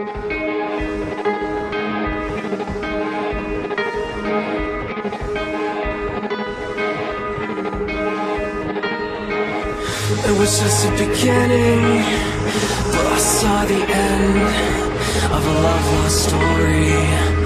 It was just the beginning, but I saw the end of a love lost story.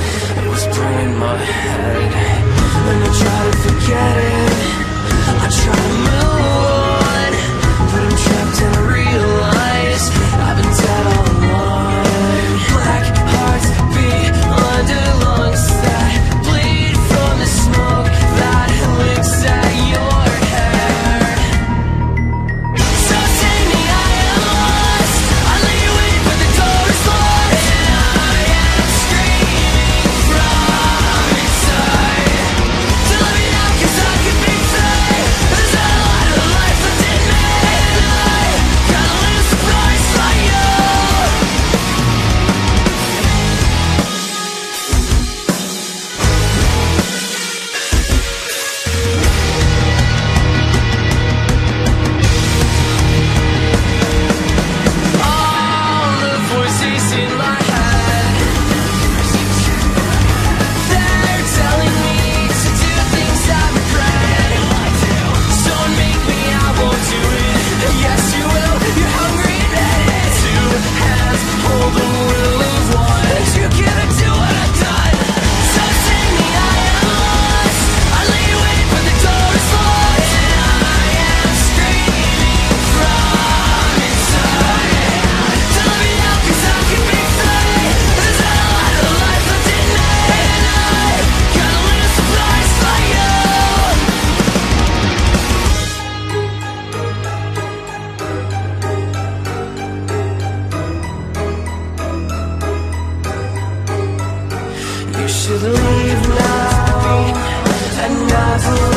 should leave now, and never.